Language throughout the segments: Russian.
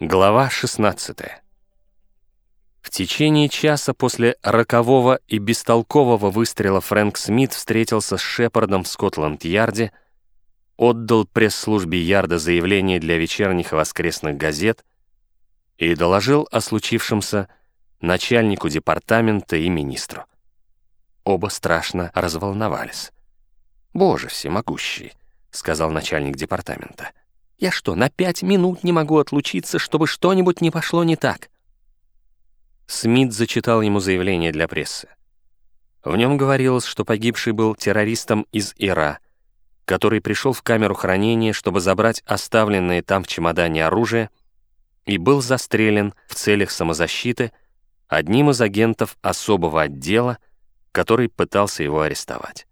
Глава 16. В течение часа после рокового и бестолкового выстрела Фрэнк Смит встретился с Шепардом в Скотланд-Ярде, отдал пресс-службе Ярда заявление для вечерних и воскресных газет и доложил о случившемся начальнику департамента и министру. Оба страшно разволновались. «Боже всемогущий», — сказал начальник департамента, — я что, на пять минут не могу отлучиться, чтобы что-нибудь не пошло не так?» Смит зачитал ему заявление для прессы. В нем говорилось, что погибший был террористом из Ира, который пришел в камеру хранения, чтобы забрать оставленное там в чемодане оружие, и был застрелен в целях самозащиты одним из агентов особого отдела, который пытался его арестовать.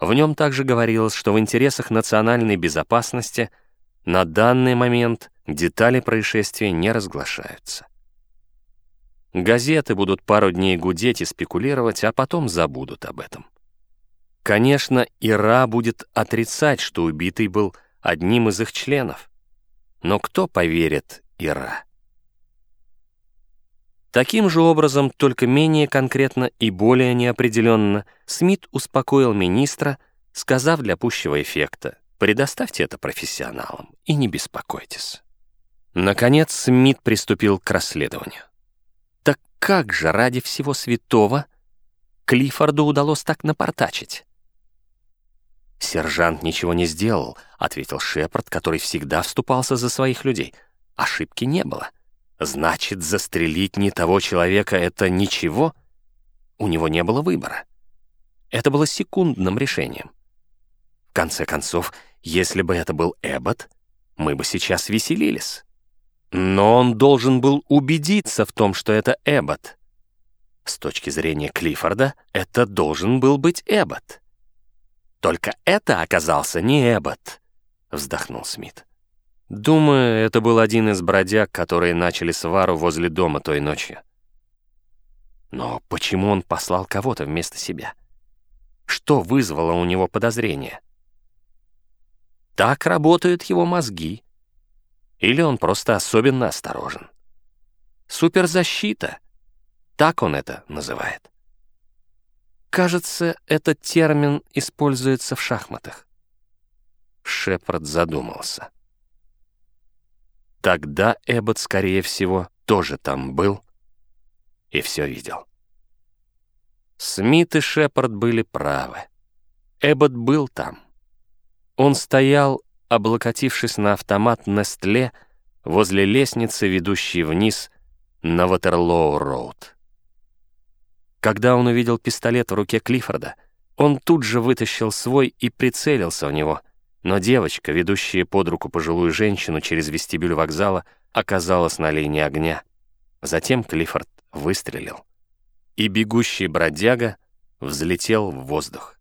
В нем также говорилось, что в интересах национальной безопасности — на данный момент детали происшествия не разглашаются. Газеты будут пару дней гудеть и спекулировать, а потом забудут об этом. Конечно, Ира будет отрицать, что убитый был одним из их членов. Но кто поверит Ира? Таким же образом, только менее конкретно и более неопределенно, Смит успокоил министра, сказав для пущего эффекта, Предоставьте это профессионалам и не беспокойтесь. Наконец Смит приступил к расследованию. Так как же ради всего святого Клиффорду удалось так напортачить? «Сержант ничего не сделал», — ответил Шепард, который всегда вступался за своих людей. «Ошибки не было. Значит, застрелить не того человека — это ничего?» У него не было выбора. Это было секундным решением конце концов, если бы это был Эббот, мы бы сейчас веселились. Но он должен был убедиться в том, что это Эббот. С точки зрения Клиффорда, это должен был быть Эббот. Только это оказался не Эббот, вздохнул Смит. Думаю, это был один из бродяг, которые начали свару возле дома той ночью. Но почему он послал кого-то вместо себя? Что вызвало у него подозрение? Так работают его мозги. Или он просто особенно осторожен. Суперзащита. Так он это называет. Кажется, этот термин используется в шахматах. Шепард задумался. Тогда Эббот, скорее всего, тоже там был и все видел. Смит и Шепард были правы. Эббот был там. Он стоял, облокотившись на автомат Нестле возле лестницы, ведущей вниз на Ватерлоу-роуд. Когда он увидел пистолет в руке Клиффорда, он тут же вытащил свой и прицелился в него, но девочка, ведущая под руку пожилую женщину через вестибюль вокзала, оказалась на линии огня. Затем Клиффорд выстрелил, и бегущий бродяга взлетел в воздух.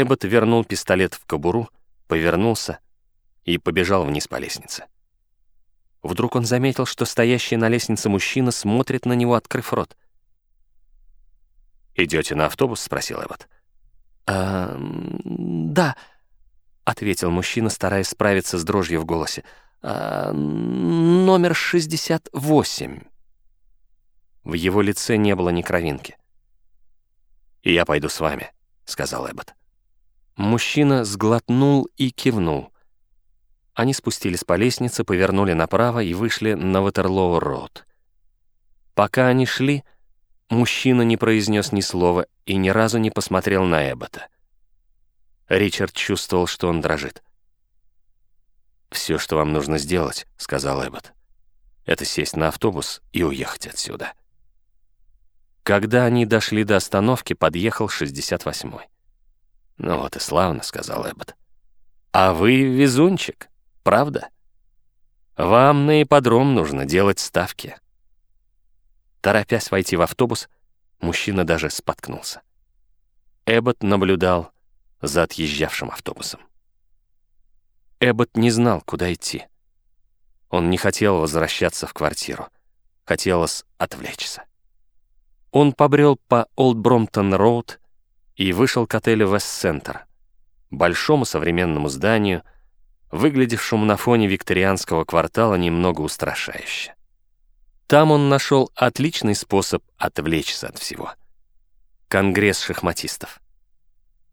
Эббот вернул пистолет в кобуру, повернулся и побежал вниз по лестнице. Вдруг он заметил, что стоящий на лестнице мужчина смотрит на него, открыв рот. «Идете на автобус?» — спросил Эббот. «А, да», — ответил мужчина, стараясь справиться с дрожью в голосе. А, «Номер 68». В его лице не было ни кровинки. «Я пойду с вами», — сказал Эббот. Мужчина сглотнул и кивнул. Они спустились по лестнице, повернули направо и вышли на Ватерлоу-роуд. Пока они шли, мужчина не произнес ни слова и ни разу не посмотрел на Эббота. Ричард чувствовал, что он дрожит. «Все, что вам нужно сделать», — сказал Эббот, — «это сесть на автобус и уехать отсюда». Когда они дошли до остановки, подъехал 68-й. «Ну вот и славно», — сказал Эббот. «А вы везунчик, правда? Вам на ипподром нужно делать ставки». Торопясь войти в автобус, мужчина даже споткнулся. Эббот наблюдал за отъезжавшим автобусом. Эббот не знал, куда идти. Он не хотел возвращаться в квартиру. Хотелось отвлечься. Он побрел по Олд Бромптон-Роуд и вышел к отелю «Вест-Центр», большому современному зданию, выглядевшему на фоне викторианского квартала немного устрашающе. Там он нашел отличный способ отвлечься от всего. Конгресс шахматистов.